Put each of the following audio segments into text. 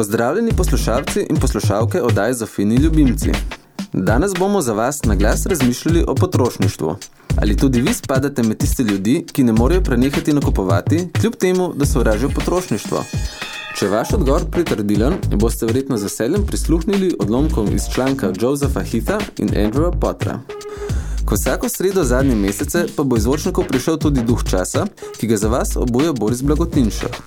Pozdravljeni poslušalci in poslušalke oddaje Zofini ljubimci. Danes bomo za vas na glas razmišljali o potrošništvu. Ali tudi vi spadate med tiste ljudi, ki ne morejo prenehati nakupovati, kljub temu, da sovražijo potrošništvo? Če je vaš odgovor pritrdilen, boste verjetno z veseljem prisluhnili odlomkom iz članka Josepha Heatha in Andrewa Potra. Ko vsako sredo zadnje mesece pa bo iz prišel tudi duh časa, ki ga za vas obuja Boris Blagotinšek.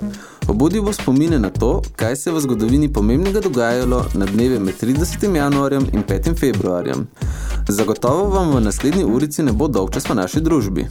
Obudil bo spomine na to, kaj se je v zgodovini pomembnega dogajalo na dneve med 30. januarjem in 5. februarjem. Zagotovo vam v naslednji urici ne bo dolgčas v naši družbi.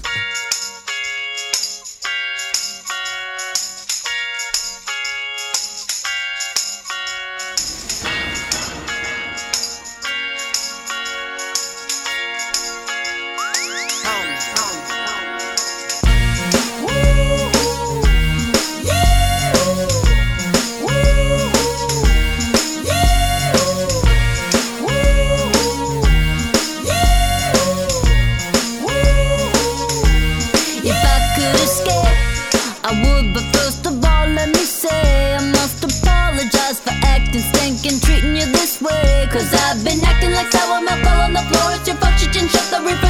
shut the rip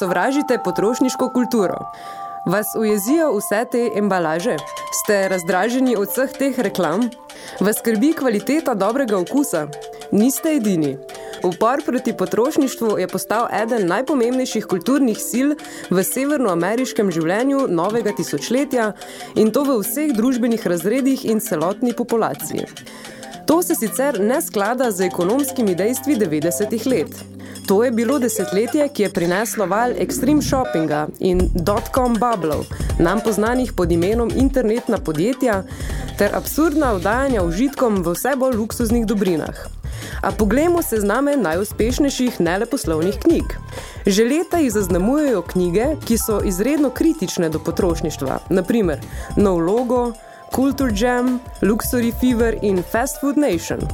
sovražite potrošniško kulturo? Vas ujezijo vse te embalaže? Ste razdraženi od vseh teh reklam? Vas skrbi kvaliteta dobrega okusa? Niste edini. Upor proti potrošništvu je postal eden najpomembnejših kulturnih sil v severnoameriškem življenju novega tisočletja in to v vseh družbenih razredih in celotni populaciji. To se sicer ne sklada z ekonomskimi dejstvi 90-ih let. To je bilo desetletje, ki je prineslo val extreme shoppinga in dot-com bubblov, nam poznanih pod imenom internetna podjetja, ter absurdna vdajanja užitkom v vse bolj luksuznih dobrinah. A poglejmo sezname najuspešnejših neleposlovnih knjig. Že leta jih zaznamujejo knjige, ki so izredno kritične do potrošništva, naprimer No Logo, Culture Jam, Luxury Fever in Fast Food Nation.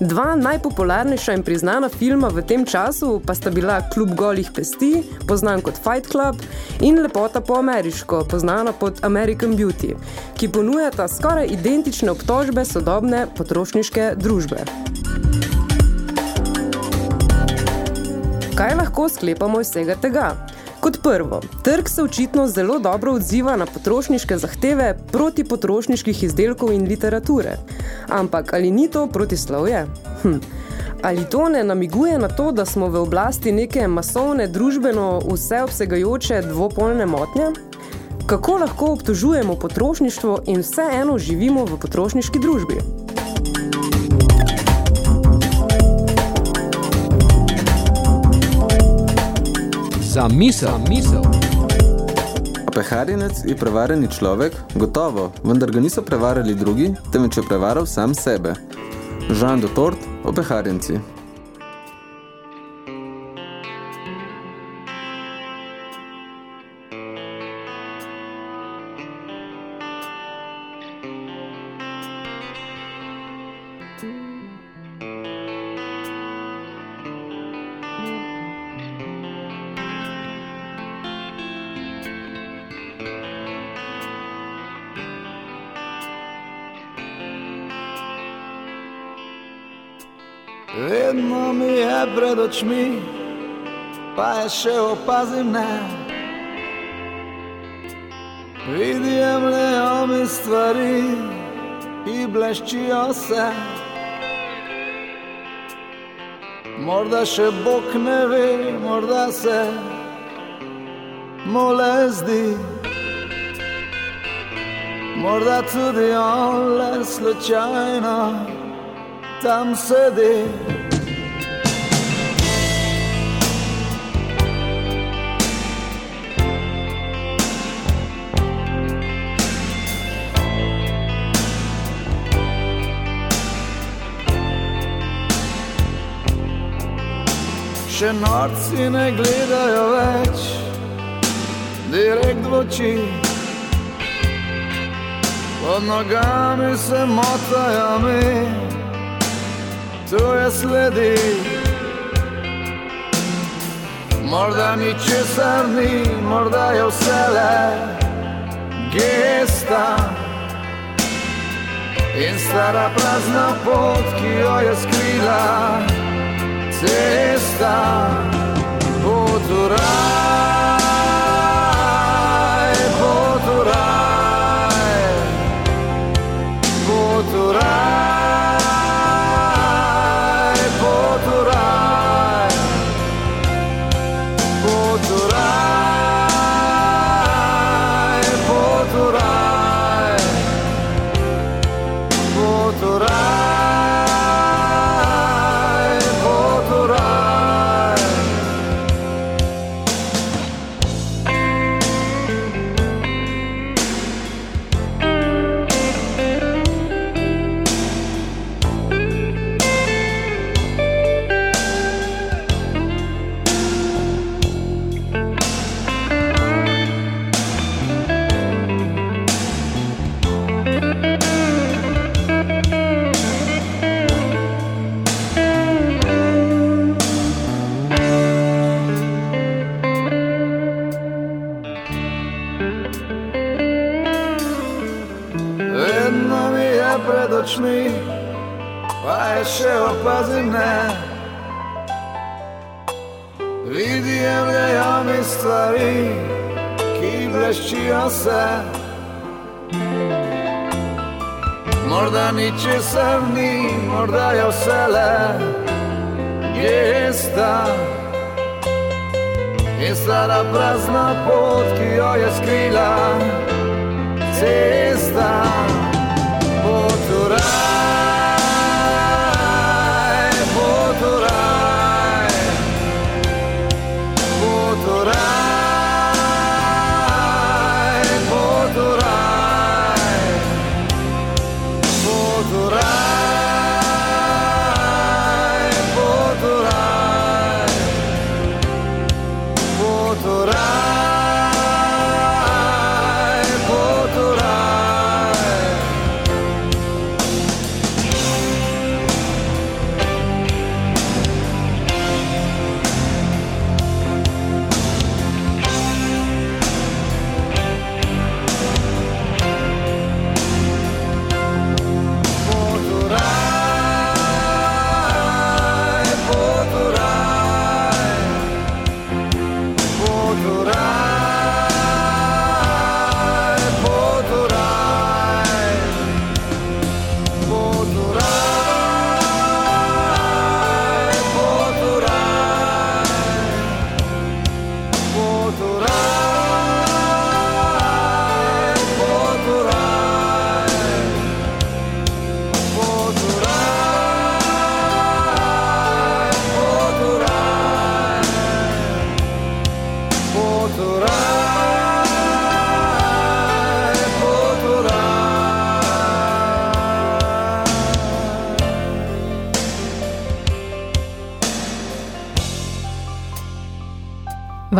Dva najpopularnejša in priznana filma v tem času pa sta bila Klub golih pesti, poznan kot Fight Club, in Lepota po ameriško, poznana pod American Beauty, ki ponujata skoraj identične obtožbe sodobne potrošniške družbe. Kaj lahko sklepamo iz vsega tega? Kot prvo, trg se očitno zelo dobro odziva na potrošniške zahteve proti potrošniških izdelkov in literature. Ampak ali ni to protislovje? Hm. Ali to ne namiguje na to, da smo v oblasti neke masovne, družbeno vseobsegajoče dvopolne motnje? Kako lahko obtožujemo potrošništvo in vseeno živimo v potrošniški družbi? Za misel, misel. Opeharjenec je prevareni človek, gotovo, vendar ga niso prevarali drugi, temveč je prevaral sam sebe. Jean de Tort, opeharjenci. Vedno mi je pred očmi, pa je še opazim ne. Vidim le mi stvari, ki bleščijo se. Morda še Bog ne ve, morda se mu le zdi. Morda tudi on le slučajno tam sedi. Še norci ne gledajo več direkt v oči. Pod nogami se motajo mi, tu je sledi. Morda ni česar ni, morda je vse le gesta. In stara prazna pot, ki jo je skrila cesta. Pot v raj,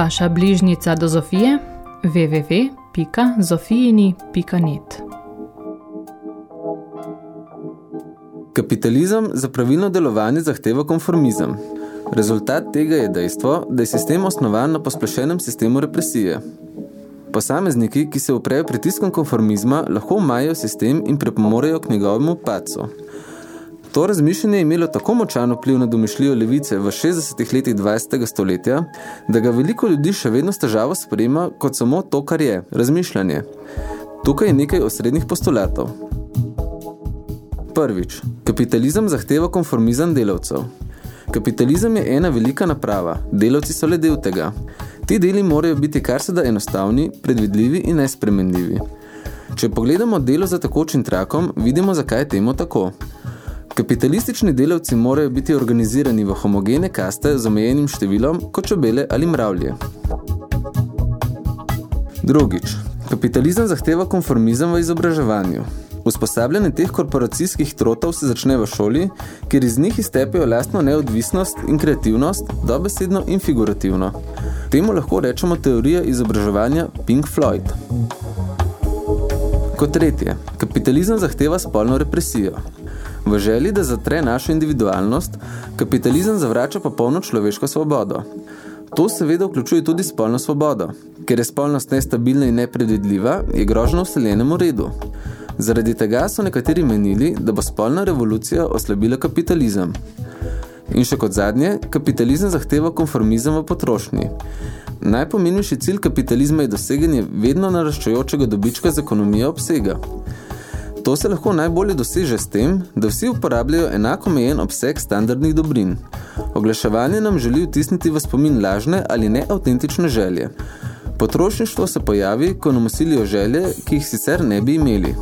Vaša bližnica do Zofije www.zofijini.net Kapitalizem za pravilno delovanje zahteva konformizem. Rezultat tega je dejstvo, da je sistem osnovan na posplošenem sistemu represije. Posamezniki, ki se uprejo pritiskom konformizma, lahko umajajo sistem in prepomorejo k njegovemu pacu. To razmišljanje je imelo tako močan vpliv na domišljijo levice v 60 letih 20. stoletja, da ga veliko ljudi še vedno s težavo sprejema kot samo to, kar je, razmišljanje. Tukaj je nekaj osrednjih postulatov. Prvič, kapitalizem zahteva konformizem delavcev. Kapitalizem je ena velika naprava, delavci so le del tega. Ti deli morajo biti kar se da enostavni, predvidljivi in nespremenljivi. Če pogledamo delo za takočim trakom, vidimo, zakaj je temu tako. Kapitalistični delavci morajo biti organizirani v homogene kaste z omejenim številom, kot čobele ali mravlje. Drugič, kapitalizem zahteva konformizem v izobraževanju. Usposabljanje teh korporacijskih trotov se začne v šoli, kjer iz njih iztepejo lastno neodvisnost in kreativnost, dobesedno in figurativno. Temu lahko rečemo teorija izobraževanja Pink Floyd. Kot tretje, kapitalizem zahteva spolno represijo. V želji, da zatre našo individualnost, kapitalizem zavrača popolno človeško svobodo. To seveda vključuje tudi spolno svobodo. Ker je spolnost nestabilna in nepredvidljiva, je grožno vseljenemu redu. Zaradi tega so nekateri menili, da bo spolna revolucija oslabila kapitalizem. In še kot zadnje, kapitalizem zahteva konformizem v potrošnji. Najpomembnejši cilj kapitalizma je doseganje vedno naraščajočega dobička z ekonomijo obsega. To se lahko najbolje doseže s tem, da vsi uporabljajo enako mejen obseg standardnih dobrin. Oglaševanje nam želi vtisniti v spomin lažne ali neautentične želje. Potrošništvo se pojavi, ko nam usilijo želje, ki jih sicer ne bi imeli.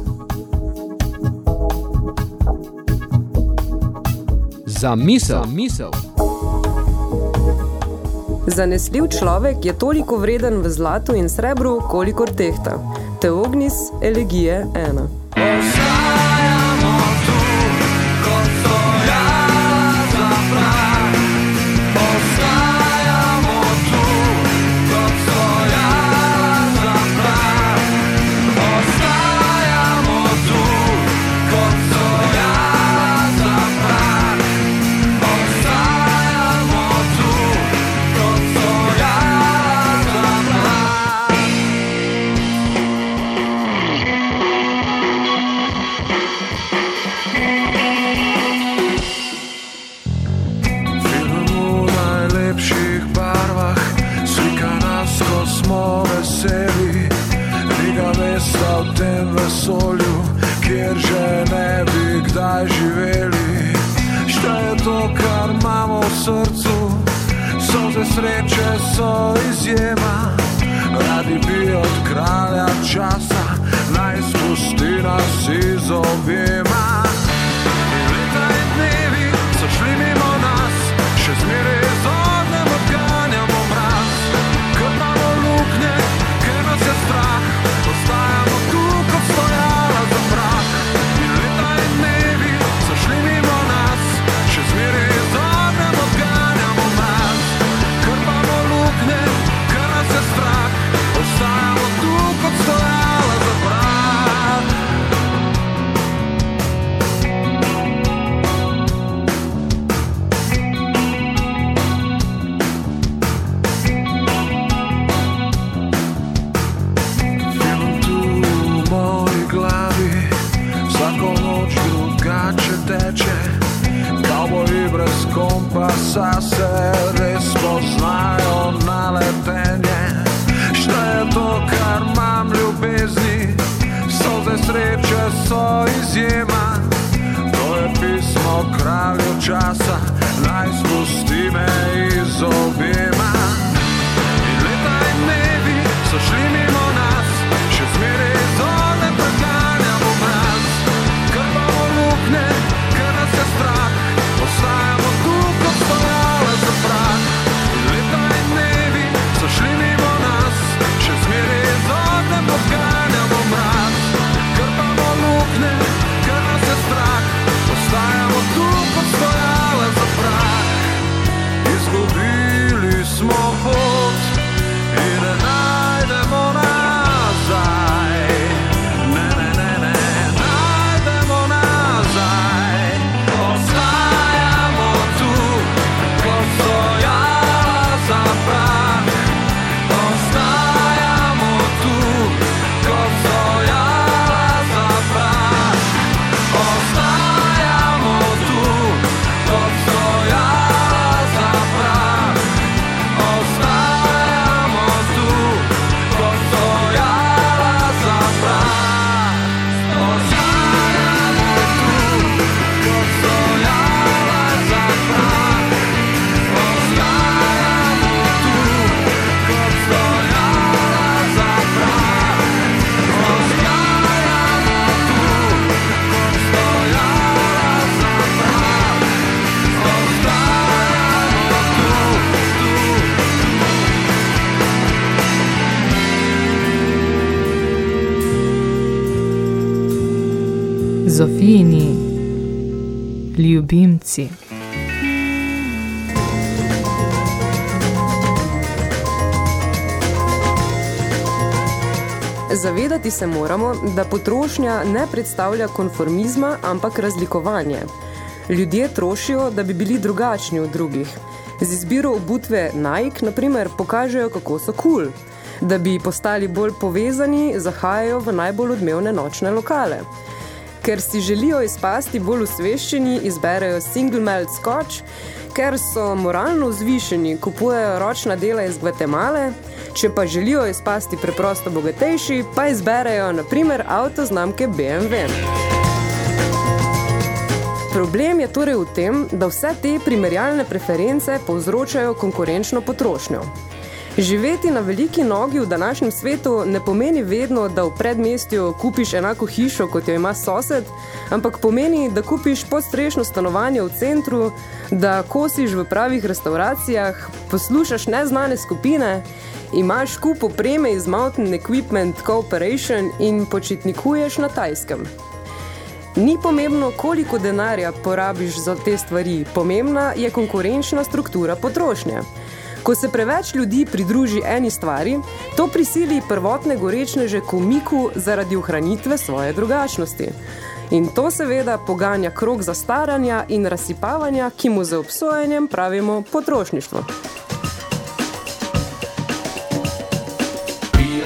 Za misel. Za misel. Zanesljiv človek je toliko vreden v zlatu in srebru, kolikor tehta. Teognis elegije 1. Zavedati se moramo, da potrošnja ne predstavlja konformizma, ampak razlikovanje. Ljudje trošijo, da bi bili drugačni od drugih. Z izbiro obutve Nike, na primer, pokažejo, kako so. Cool. Da bi postali bolj povezani, zahajajo v najbolj odmevne nočne lokale. Ker si želijo izpasti bolj usveščeni, izberejo single malt scotch, ker so moralno vzvišeni, kupujejo ročna dela iz Gvatemale, če pa želijo izpasti preprosto bogatejši, pa izberejo na primer avto znamke BMW. Problem je torej v tem, da vse te primerjalne preference povzročajo konkurenčno potrošnjo. Živeti na veliki nogi v današnjem svetu ne pomeni vedno, da v predmestju kupiš enako hišo, kot jo ima sosed, ampak pomeni, da kupiš podstrešno stanovanje v centru, da kosiš v pravih restauracijah, poslušaš neznane skupine, imaš kup opreme iz Mountain Equipment Corporation in počitnikuješ na tajskem. Ni pomembno, koliko denarja porabiš za te stvari, pomembna je konkurenčna struktura potrošnje. Ko se preveč ljudi pridruži eni stvari, to prisili prvotne gorečneže k umiku zaradi ohranitve svoje drugačnosti. In to seveda poganja krog zastaranja in razsipavanja, ki mu za obsojenjem pravimo potrošništvo.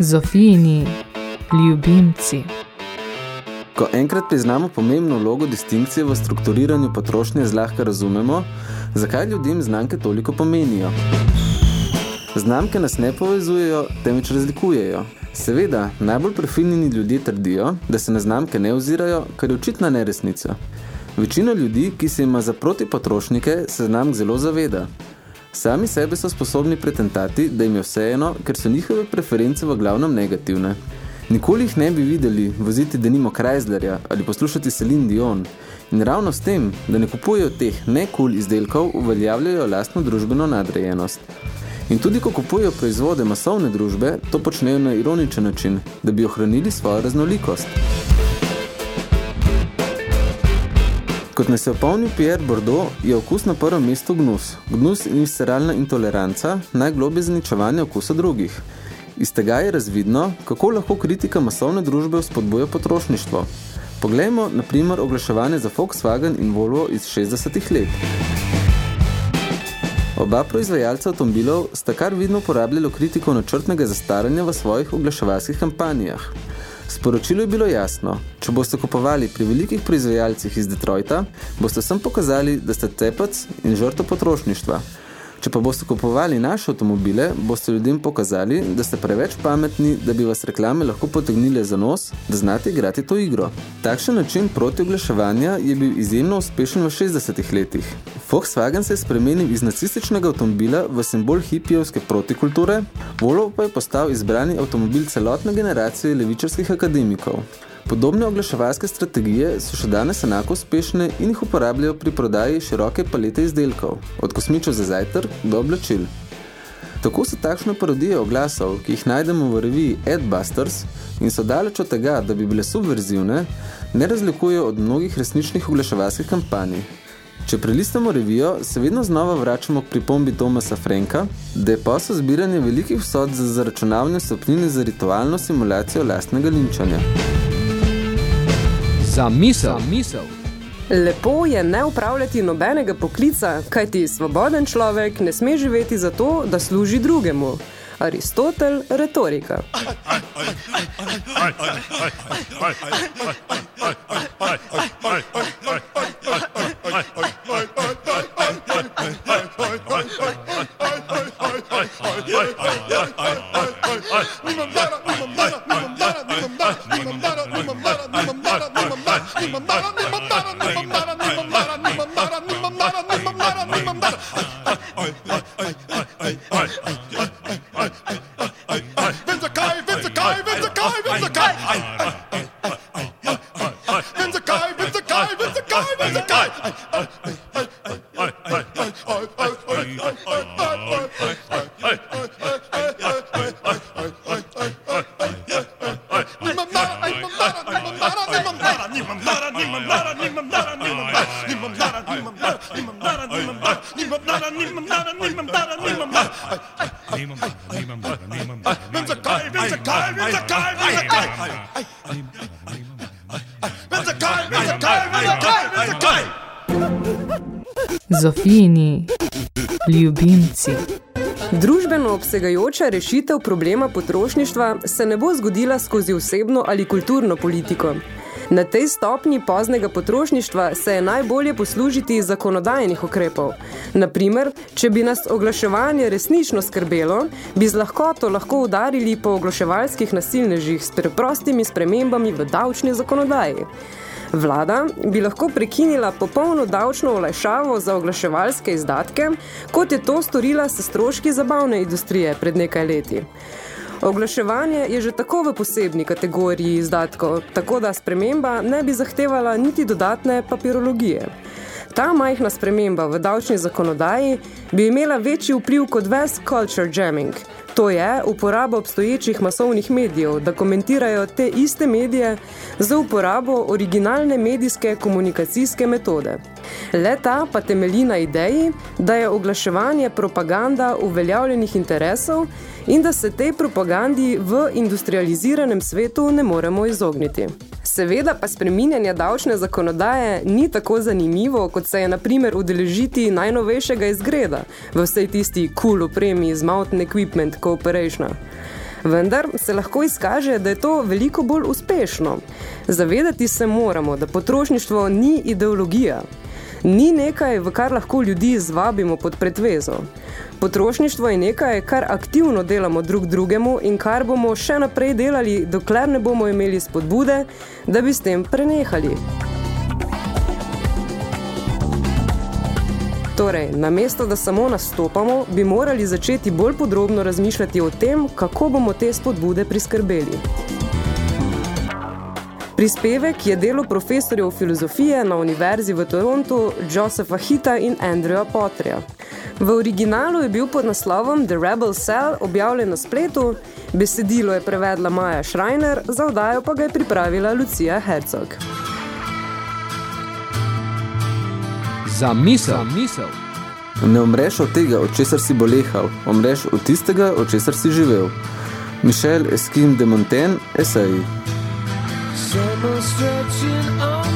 Zofijini ljubimci. Ko enkrat priznamo pomembno vlogo distinkcije v strukturiranju potrošnje, zlahka razumemo, zakaj ljudem znamke toliko pomenijo. Znamke nas ne povezujejo, temveč razlikujejo. Seveda, najbolj prefinjeni ljudje trdijo, da se na znamke ne ozirajo, kar je očitna neresnica. Večina ljudi, ki se ima za protipotrošnike, se znamk zelo zaveda. Sami sebe so sposobni pretentati, da jim je vseeno, ker so njihove preference v glavnem negativne. Nikoli jih ne bi videli voziti denimo Chryslerja ali poslušati Celine Dion. In ravno s tem, da ne kupujejo teh ne-cool izdelkov, uveljavljajo lastno družbeno nadrejenost. In tudi ko kupujejo proizvode masovne družbe, to počnejo na ironičen način, da bi ohranili svojo raznolikost. Kot nas je opomnil Pierre Bordeaux, je okus na prvem mestu gnus. Gnus in visceralna intoleranca, najglobje zaničevanje okusa drugih. Iz tega je razvidno, kako lahko kritika masovne družbe spodbuja potrošništvo. Poglejmo, na primer, oglaševanje za Volkswagen in Volvo iz 60-ih let. Oba proizvajalca avtomobilov sta kar vidno uporabljalo kritiko načrtnega zastaranja v svojih oglaševalskih kampanjah. Sporočilo je bilo jasno. Če boste kupovali pri velikih proizvajalcih iz Detroita, boste sem pokazali, da ste tepac in žrtev potrošništva. Če pa boste kupovali naše avtomobile, boste ljudem pokazali, da ste preveč pametni, da bi vas reklame lahko potegnile za nos, da znate igrati to igro. Takšen način protioglaševanja je bil izjemno uspešen v 60-ih letih. Volkswagen se je spremenil iz nacističnega avtomobila v simbol hipijevske protikulture, Volvo pa je postal izbrani avtomobil celotne generacije levičarskih akademikov. Podobne oglaševalske strategije so še danes enako uspešne in jih uporabljajo pri prodaji široke palete izdelkov, od kosmičev za zajtrk do oblačil. Tako so takšne parodije oglasov, ki jih najdemo v reviji Adbusters in so daleč od tega, da bi bile subverzivne, ne razlikujejo od mnogih resničnih oglaševalskih kampanj. Če prelistamo revijo, se vedno znova vračamo k pripombi Tomasa Franka, da je posel zbiranje velikih vsot za zaračunavanje stopnine za ritualno simulacijo lastnega linčanja. Za misel. Za misel. Lepo je ne upravljati nobenega poklica, kajti svoboden človek ne sme živeti zato, da služi drugemu. Aristotel, retorika. Obsegajoča rešitev problema potrošništva se ne bo zgodila skozi osebno ali kulturno politiko. Na tej stopnji poznega potrošništva se je najbolje poslužiti zakonodajnih ukrepov. Naprimer, če bi nas oglaševanje resnično skrbelo, bi z lahkoto lahko udarili po oglaševalskih nasilnežih s preprostimi spremembami v davčni zakonodaji. Vlada bi lahko prekinila popolno davčno olajšavo za oglaševalske izdatke, kot je to storila s stroški zabavne industrije pred nekaj leti. Oglaševanje je že tako v posebni kategoriji izdatkov, tako da sprememba ne bi zahtevala niti dodatne papirologije. Ta majhna sprememba v davčni zakonodaji bi imela večji vpliv kot ves culture jamming. To je uporaba obstoječih masovnih medijev, da komentirajo te iste medije za uporabo originalne medijske komunikacijske metode. Leta pa temelji na ideji, da je oglaševanje propaganda uveljavljenih interesov in da se tej propagandi v industrializiranem svetu ne moremo izogniti. Seveda pa spreminjanje davčne zakonodaje ni tako zanimivo, kot se je na primer udeležiti najnovejšega izgreda v vsej tisti cool opremi z Mountain Equipment Cooperation. Vendar se lahko izkaže, da je to veliko bolj uspešno. Zavedati se moramo, da potrošništvo ni ideologija. Ni nekaj, v kar lahko ljudi zvabimo pod pretvezo. Potrošništvo je nekaj, kar aktivno delamo drug drugemu in kar bomo še naprej delali, dokler ne bomo imeli spodbude, da bi s tem prenehali. Torej, namesto da samo nastopamo, bi morali začeti bolj podrobno razmišljati o tem, kako bomo te spodbude priskrbeli. Prispevek je delo profesorjev filozofije na Univerzi v Torontu Josepha Hita in Andrewa Potterja. V originalu je bil pod naslovom The Rebel Cell objavljen na spletu, besedilo je prevedla Maja Schreiner, za oddajo pa ga je pripravila Lucija Herzog. Za misel. Za misel. Ne umreš od tega, od česar si bolehal, umreš od tistega, od česar si živel. Michel Esquim de Montaigne, eseji. Summer stretching on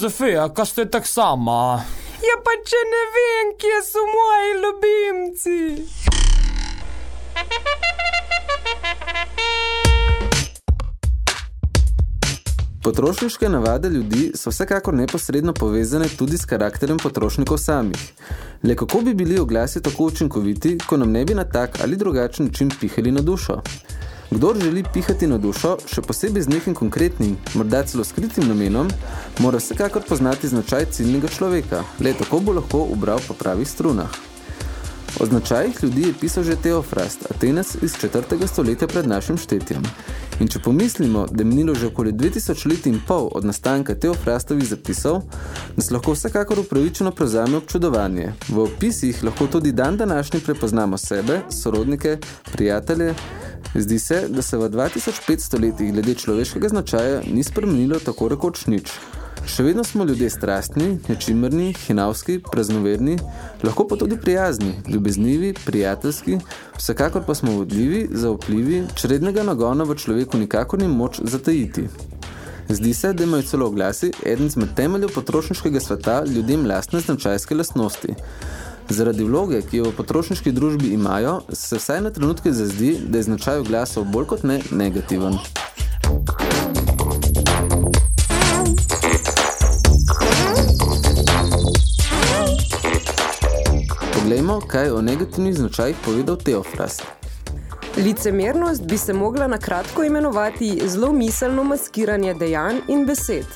Zofija, kaj ste tak sama? Ja, pa če ne vem, kje so moji ljubimci. Potrošniške navade ljudi so vsekakor neposredno povezane tudi s karakterjem potrošnikov samih. Le kako bi bili oglasi tako učinkoviti, ko nam ne bi na tak ali drugačen način pihali na dušo? Kdor želi pihati na dušo, še posebej z nekim konkretnim, morda celo skritim namenom, mora vsekakor poznati značaj ciljnega človeka, le tako bo lahko ubral po pravih strunah. O značajih ljudi je pisal že Teofrast, Atenas iz 4. stoletja pred našim štetjem. In če pomislimo, da je minilo že okoli 2000 let in pol od nastanka Teofrastovih zapisov, nas lahko vsekakor upravičeno prevzame občudovanje. V opisih lahko tudi dan današnji prepoznamo sebe, sorodnike, prijatelje. Zdi se, da se v 2500 letih glede človeškega značaja ni spremenilo tako rekoč nič. Še vedno smo ljudje strastni, nečimrni, hinavski, praznoverni, lahko pa tudi prijazni, ljubeznivi, prijateljski, vsekakor pa smo vodljivi, zaupljivi, črednega nagona v človeku nikakor ni moč zatajiti. Zdi se, da imajo celo oglasi eden zmed temeljev potrošniškega sveta ljudem lastne značajske lastnosti. Zaradi vloge, ki jo v potrošniški družbi imajo, se vsaj na trenutke zazdi, da je značaj oglasov bolj kot ne negativen. Poglejmo, kaj je o negativnih značajih povedal Teofrast. Licemernost bi se mogla na kratko imenovati zelo miselno maskiranje dejanj in besed.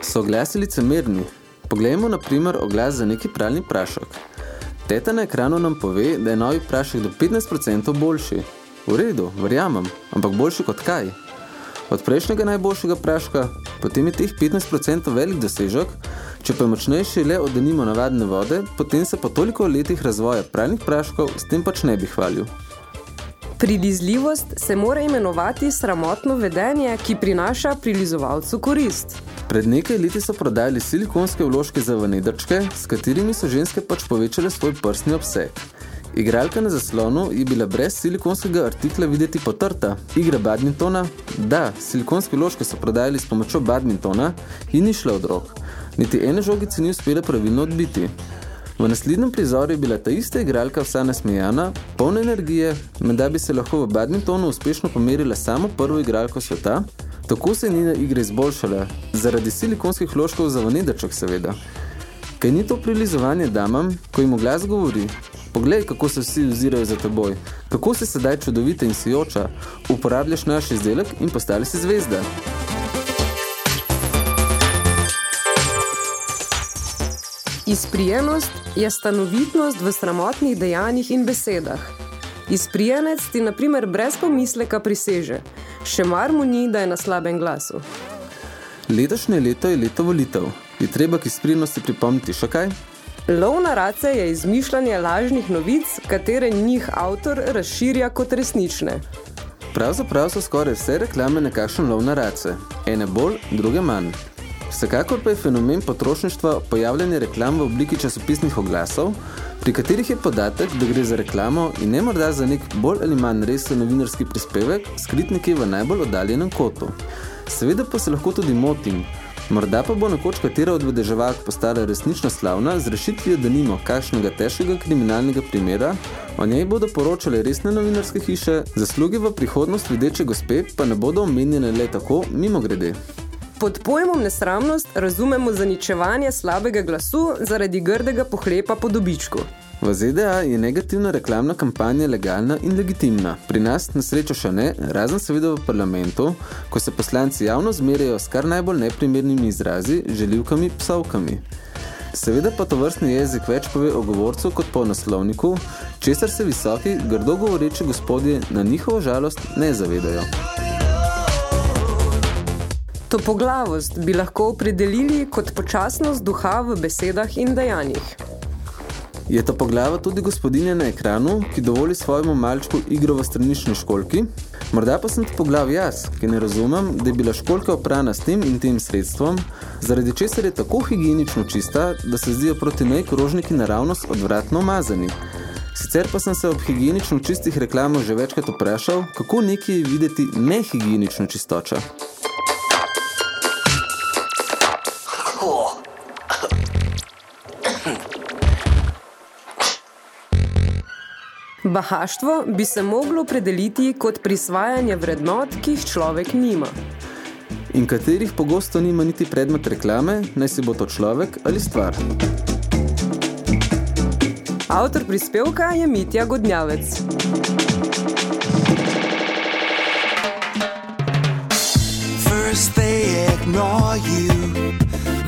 So oglasi licemerni? Poglejmo na primer oglas za neki pralni prašek. Teta na ekranu nam pove, da je novi prašek do 15% boljši. V redu, verjamem, ampak boljši kot kaj? Od prejšnjega najboljšega praška, potem je teh 15% velik dosežek, če pa je močnejši le od denimo navadne vode, potem se po toliko letih razvoja pralnih praškov s tem pač ne bi hvalil. Prilizljivost se mora imenovati sramotno vedenje, ki prinaša prilizovalcu korist. Pred nekaj leti so prodajali silikonske vložke za vanedrčke, s katerimi so ženske pač povečale svoj prsni obseg. Igralka na zaslonu je bila brez silikonskega artikla videti potrta. Igra badmintona? Da, silikonske vložke so prodajali s pomočjo badmintona in ni šla od rok. Niti ene žogice ni uspela pravilno odbiti. V naslednjem prizoru je bila ta ista igralka vsa nasmejana, polna energije, menda bi se lahko v badmintonu uspešno pomerila samo prvo igralko sveta, tako se je njena igra izboljšala, zaradi silikonskih vložkov za vanedrček seveda. Kaj ni to prilizovanje damam, ko jim glas govori? Poglej, kako se vsi ozirajo za teboj, kako si sedaj čudovita in sijoča, uporabljaš naš izdelek in postali si zvezda. Izprijenost je stanovitnost v sramotnih dejanjih in besedah. Izprijenec ti na primer brez pomisleka priseže. Še mar mu ni, da je na slabem glasu. Letošnje leto je leto volitev. Je treba k izprijenosti pripomniti še kaj? Lov na race je izmišljanje lažnih novic, katere njih avtor razširja kot resnične. Pravzaprav so skoraj vse reklame nekakšen lov na race. Ene bolj, druge manj. Vsekakor pa je fenomen potrošništva pojavljanje reklam v obliki časopisnih oglasov, pri katerih je podatek, da gre za reklamo in ne morda za nek bolj ali manj resen novinarski prispevek, skrit nekje v najbolj oddaljenem kotu. Seveda pa se lahko tudi motim. Morda pa bo nekoč katera od vedeževalk postala resnično slavna z rešitvijo denimo kakšnega težkega kriminalnega primera, o njej bodo poročale resne novinarske hiše, zasluge v prihodnost videče gospe pa ne bodo omenjene le tako mimo grede. Pod pojmom nesramnost razumemo zaničevanje slabega glasu zaradi grdega pohlepa po dobičku. V ZDA je negativna reklamna kampanja legalna in legitimna. Pri nas na srečo še ne, razen seveda v parlamentu, ko se poslanci javno zmerjajo s kar najbolj neprimernimi izrazi, želivkami, psovkami. Seveda pa to vrstni jezik več pove o govorcu kot po naslovniku, česar se visoki, grdo govoreči gospodje na njihovo žalost ne zavedajo. Topoglavost bi lahko opredelili kot počasnost duha v besedah in dejanjih. Je to poglava tudi gospodinja na ekranu, ki dovoli svojemu malčku igro v stranični školki? Morda pa sem to poglav jaz, ki ne razumem, da je bila školka oprana s tem in tem sredstvom, zaradi česar je tako higienično čista, da se zdijo proti nej krožniki naravnost odvratno umazani. Sicer pa sem se ob higienično čistih reklamah že večkrat vprašal, kako neki je videti nehigienično čistoča. Bahaštvo bi se moglo opredeliti kot prisvajanje vrednot, ki jih človek nima. In katerih pogosto nima niti predmet reklame, naj si bo to človek ali stvar. Avtor prispevka je Mitja Godnjavec. First they ignore you,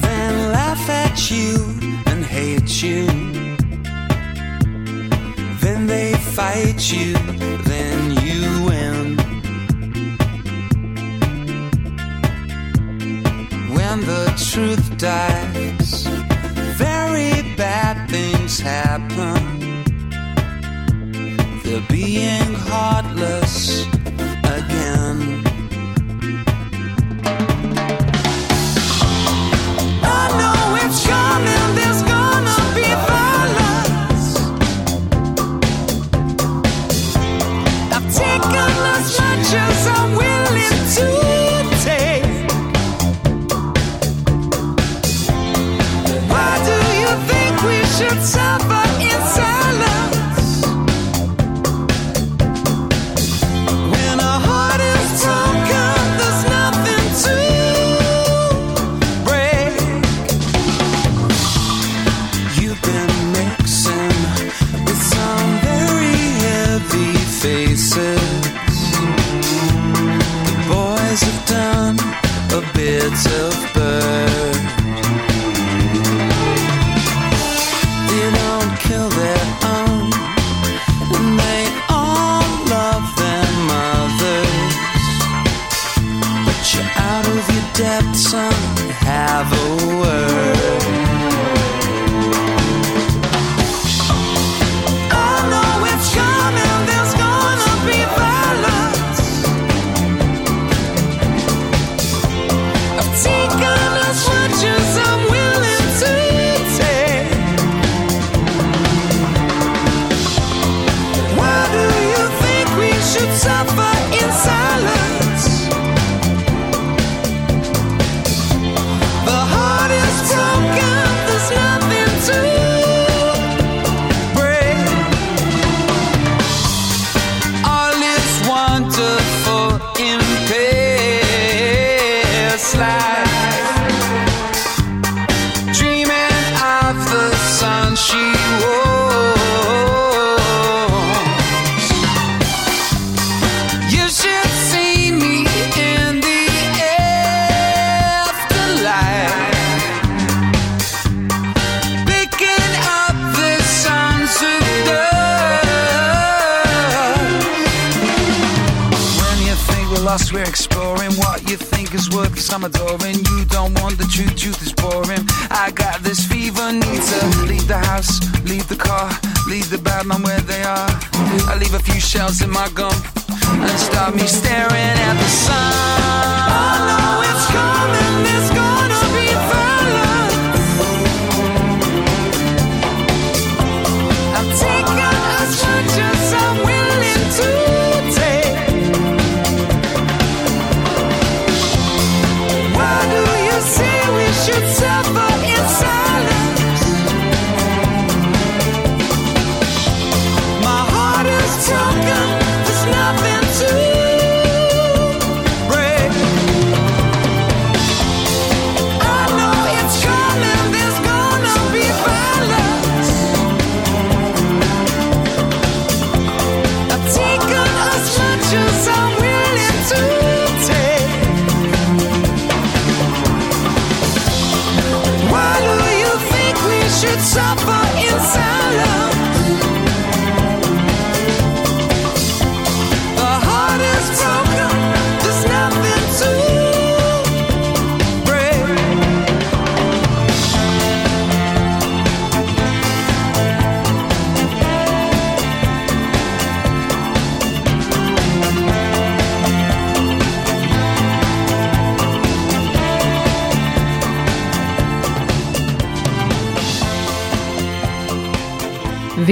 then laugh at you and hate you. fight you, then you win. When the truth dies, very bad things happen. They're being heartless.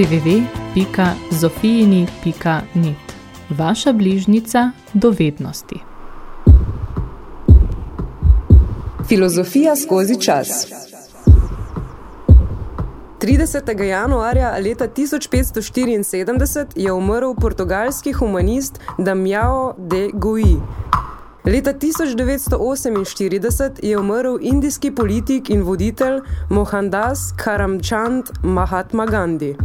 www.zofijini.net Vaša bližnica dovednosti. Filozofija skozi čas 30. januarja leta 1574 je umrl portugalski humanist Damião de Gui. Leta 1948 je umrl indijski politik in voditelj Mohandas Karamchand Mahatma Gandhi.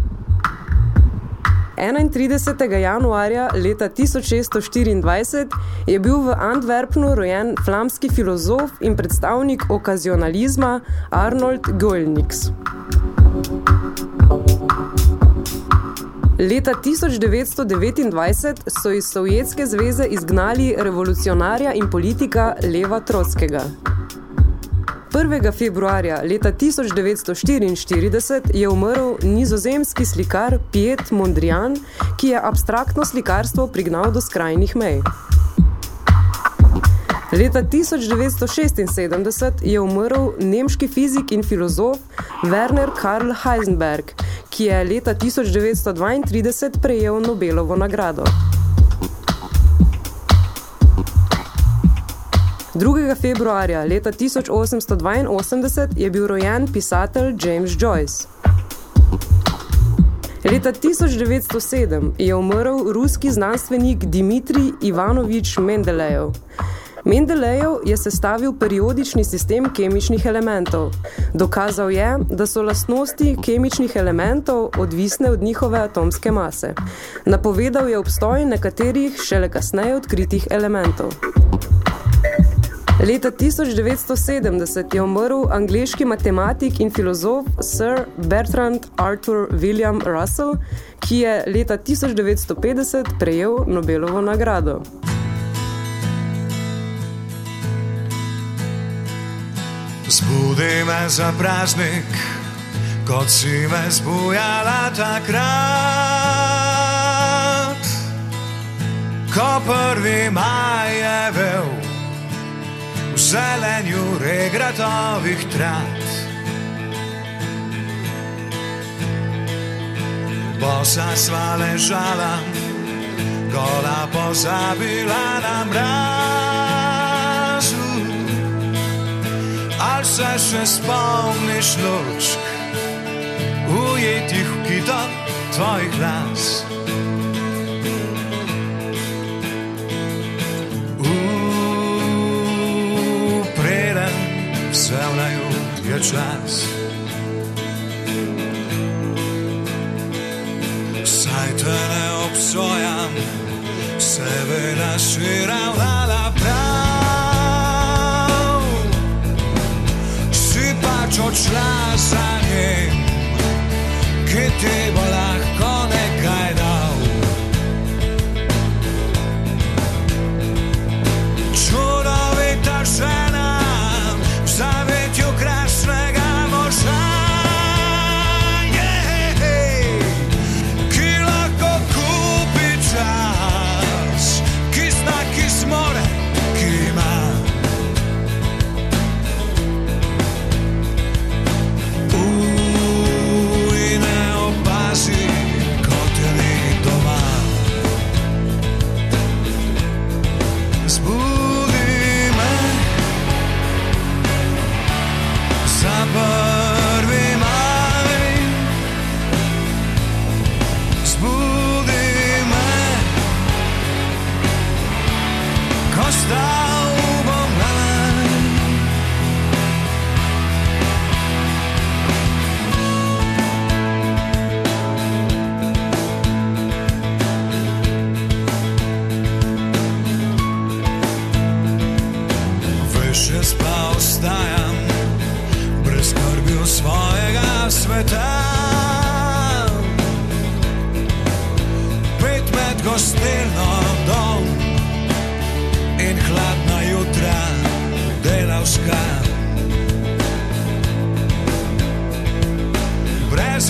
31. januarja leta 1624 je bil v Antwerpnu rojen flamski filozof in predstavnik okazionalizma Arnold Goelnix. Leta 1929 so iz Sovjetske zveze izgnali revolucionarja in politika Leva Trotskega. 1. februarja leta 1944 je umrl nizozemski slikar Piet Mondrian, ki je abstraktno slikarstvo prignal do skrajnih mej. Leta 1976 je umrl nemški fizik in filozof Werner Karl Heisenberg, ki je leta 1932 prejel Nobelovo nagrado. 2. februarja leta 1882 je bil rojen pisatelj James Joyce. Leta 1907 je umrl ruski znanstvenik Dmitrij Ivanovič Mendelejev. Mendelejev je sestavil periodični sistem kemičnih elementov. Dokazal je, da so lastnosti kemičnih elementov odvisne od njihove atomske mase. Napovedal je obstoj nekaterih šele kasneje odkritih elementov. Leta 1970 je umrl angleški matematik in filozof Sir Bertrand Arthur William Russell, ki je leta 1950 prejel Nobelovo nagrado. Zbudi me za praznik, kot si me zbujala takrat, ko prvi maj je bil zelenju regratovih trat. Bosa sva ležala, gola pozabila na mrazu. Ali se še spomniš lučk, ujetih v kito tvojih glas? chance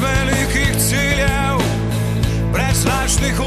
Velikih ciljev, brez lažnih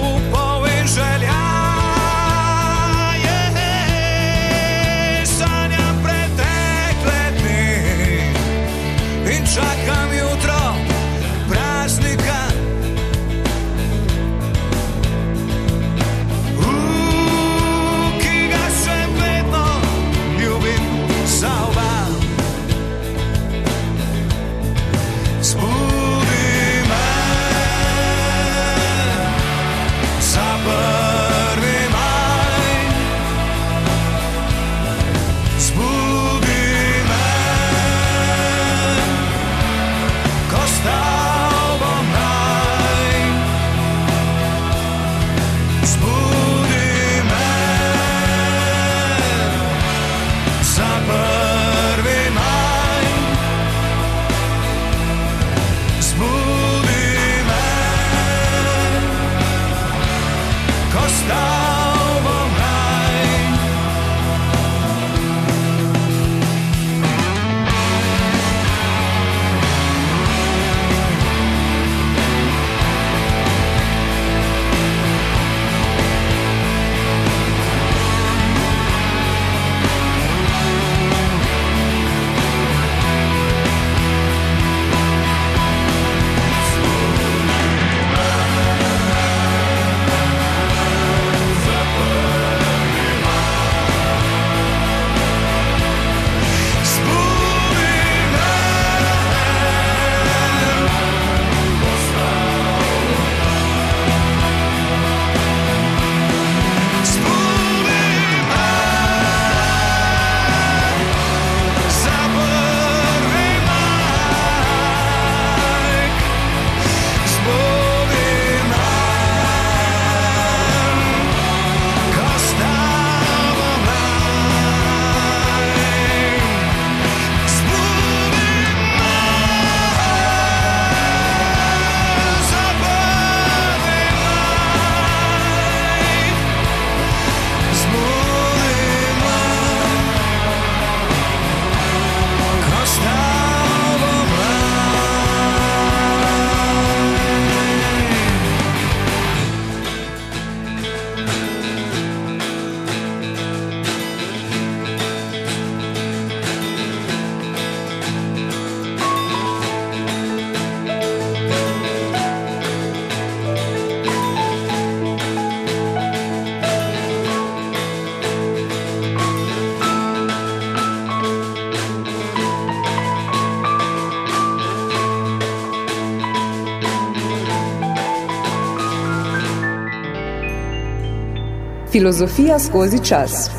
Filozofija skozi čas.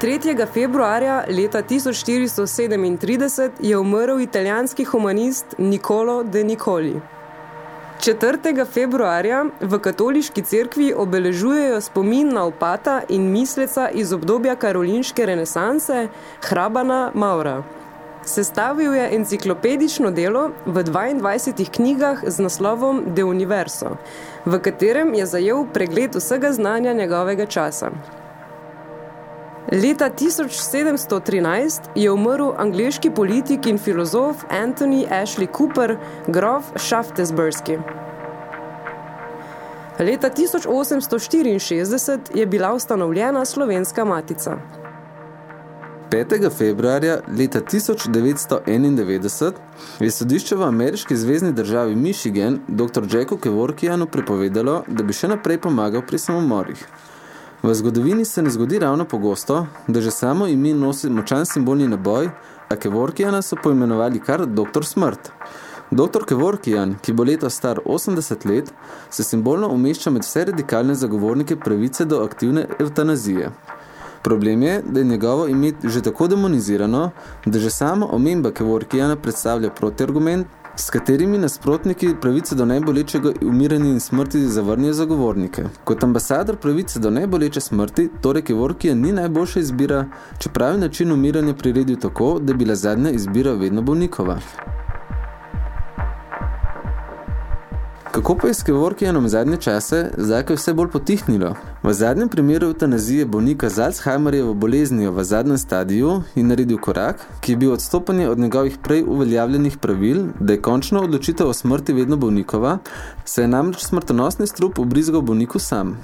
3. februarja leta 1437 je umrl italijanski humanist Nicolo de Nicoli. 4. februarja v katoliški cerkvi obeležujejo spomin na opata in misleca iz obdobja karolinške renesanse Hrabana Maura. Sestavil je enciklopedično delo v 22 knjigah z naslovom De Universo, v katerem je zajel pregled vsega znanja njegovega časa. Leta 1713 je umrl angleški politik in filozof Anthony Ashley Cooper, grof Shaftesburyski. Leta 1864 je bila ustanovljena slovenska matica. 5. februarja leta 1991 je sodišče v ameriški zvezdni državi Michigan dr. Jacku Kevorkijanu prepovedalo, da bi še naprej pomagal pri samomorih. V zgodovini se ne zgodi ravno pogosto, da že samo ime nosi močan simbolni naboj, a Kevorkijana so poimenovali kar dr. Smrt. Dr. Kevorkijan, ki bo leto star 80 let, se simbolno umešča med vse radikalne zagovornike pravice do aktivne eutanazije. Problem je, da je njegovo ime že tako demonizirano, da že samo omemba Kevorkijana predstavlja protiargument, s katerimi nasprotniki pravice do najbolečega umiranja in smrti zavrnijo zagovornike. Kot ambasador pravice do najboleče smrti, torej Kevorkija ni najboljša izbira, čeprav je način umiranja priredil tako, da je bila zadnja izbira vedno bolnikova. Kako pa je s Kevorkijanom zadnje čase, zdaj ko je vse bolj potihnilo? V zadnjem primeru eutanazije bolnika z Alzheimerjevo boleznijo v zadnjem stadiju in naredil korak, ki je bil odstopanje od njegovih prej uveljavljenih pravil, da je končno odločitev o smrti vedno bolnikova, se je namreč smrtonosni strup obrizgal bolniku sam.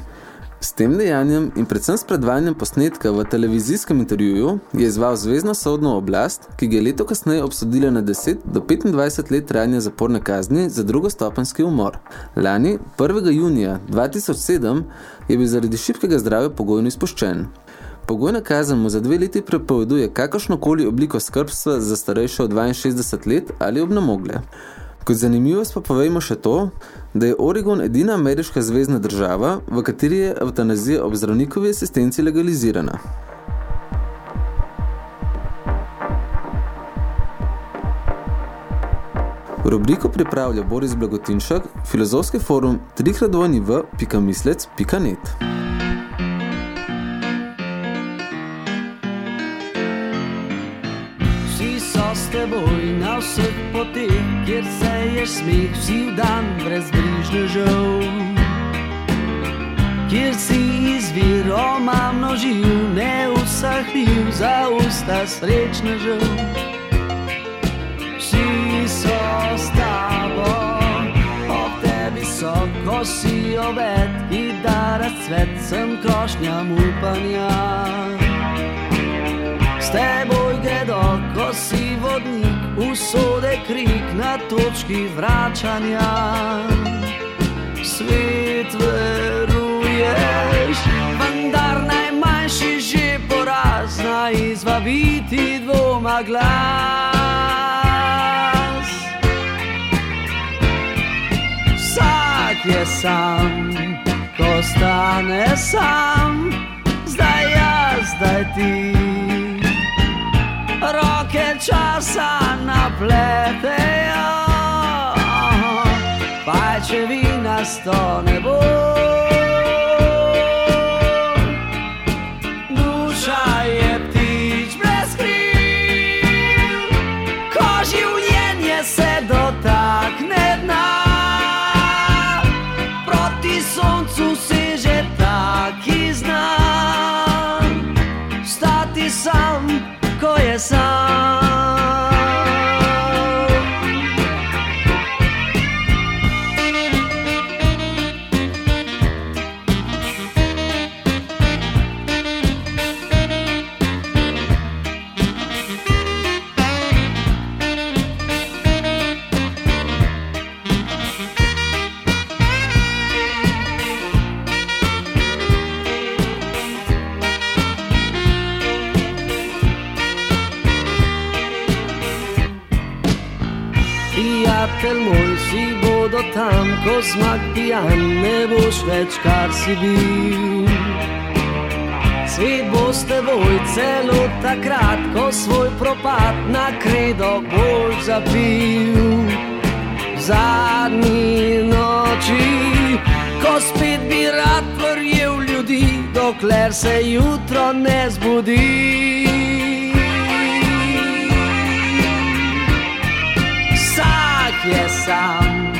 S tem dejanjem in predvsem s predvajanjem posnetka v televizijskem intervjuju je izval zvezdno sodno oblast, ki ga je leto kasneje obsodila na 10 do 25 let trajanja zaporne kazni za drugostopenski umor. Lani, 1. junija 2007, je bil zaradi šibkega zdravja pogojno izpuščen. Pogojna kazen mu za dve leti prepoveduje kakršnokoli obliko skrbstva za starejše od 62 let ali obnamogle. Kot zanimivost pa povejmo še to, da je Oregon edina ameriška zvezdna država, v kateri je eutanazija ob zdravnikovi asistenci legalizirana. Rubriko pripravlja Boris Blagotinšak, filozofski forum trikradvojni v pikamislec.net. Vsi so s teboj na vseh poteh, kjer seješ smeh, vsi dan brez brižnežev. Kjer si izviroma množil, neusahljiv za usta srečnežev. Vsi so s tabo, ob tebi so, ko si obet, ki da razcvet sem krošnjam upanja. S teboj gredo, ko si vodnik, usode krik na točki vračanja. Svet veruješ, vendar najmanjši že poraz zna izvabiti dvoma glas. Vsak je sam, ko stane sam, zdaj jaz, zdaj ti roke časa napletejo, pajčevina sto pijan, ne boš več, kar si bil. Svet bo s teboj celo takrat, ko svoj propad na kredo boš zapil. Zadnji noči, ko spet bi rad verjel v ljudi, dokler se jutro ne zbudi. Vsak je sam,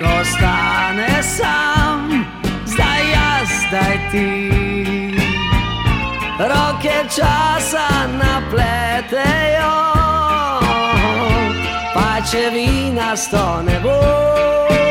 ko stane sam, zdaj jaz, zdaj ti. Roke časa napletejo, pa če vina sto ne bo.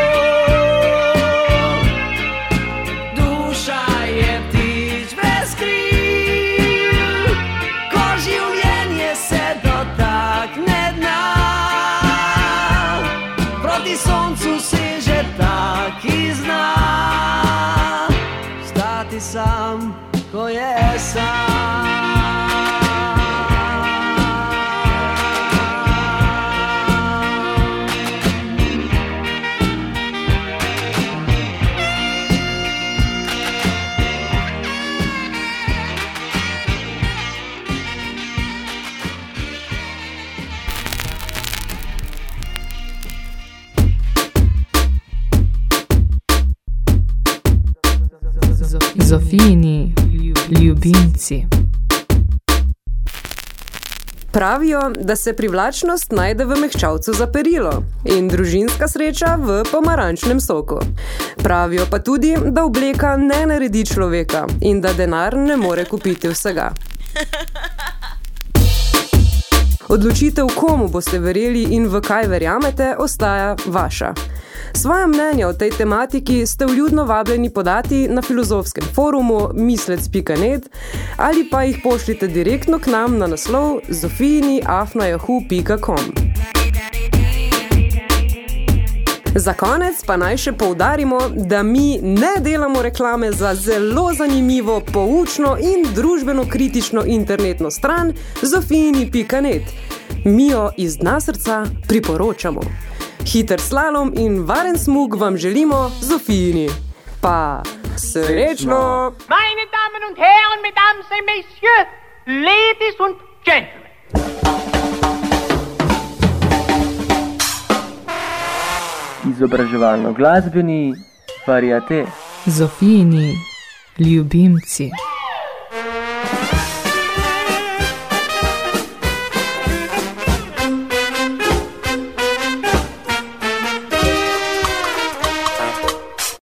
Pravijo, da se privlačnost najde v mehčavcu za perilo in družinska sreča v pomarančnem soku. Pravijo pa tudi, da obleka ne naredi človeka in da denar ne more kupiti vsega. Odločitev, komu boste verjeli in v kaj verjamete, ostaja vaša. Svoje mnenje o tej tematiki ste vljudno vabljeni podati na filozofskem forumu mislec.net ali pa jih pošljite direktno k nam na naslov zofijini.afnajahu.com. Za konec pa naj še poudarimo, da mi ne delamo reklame za zelo zanimivo, poučno in družbeno kritično internetno stran zofijini.net. Mi jo iz dna srca priporočamo. Hiter slalom in varen smug vam želimo Zofijini. Pa srečno! Meine Damen und Herren, Mesdames et Messieurs, Ladies und Gentlemen. Izobraževalno glasbeni variate. Zofijini ljubimci.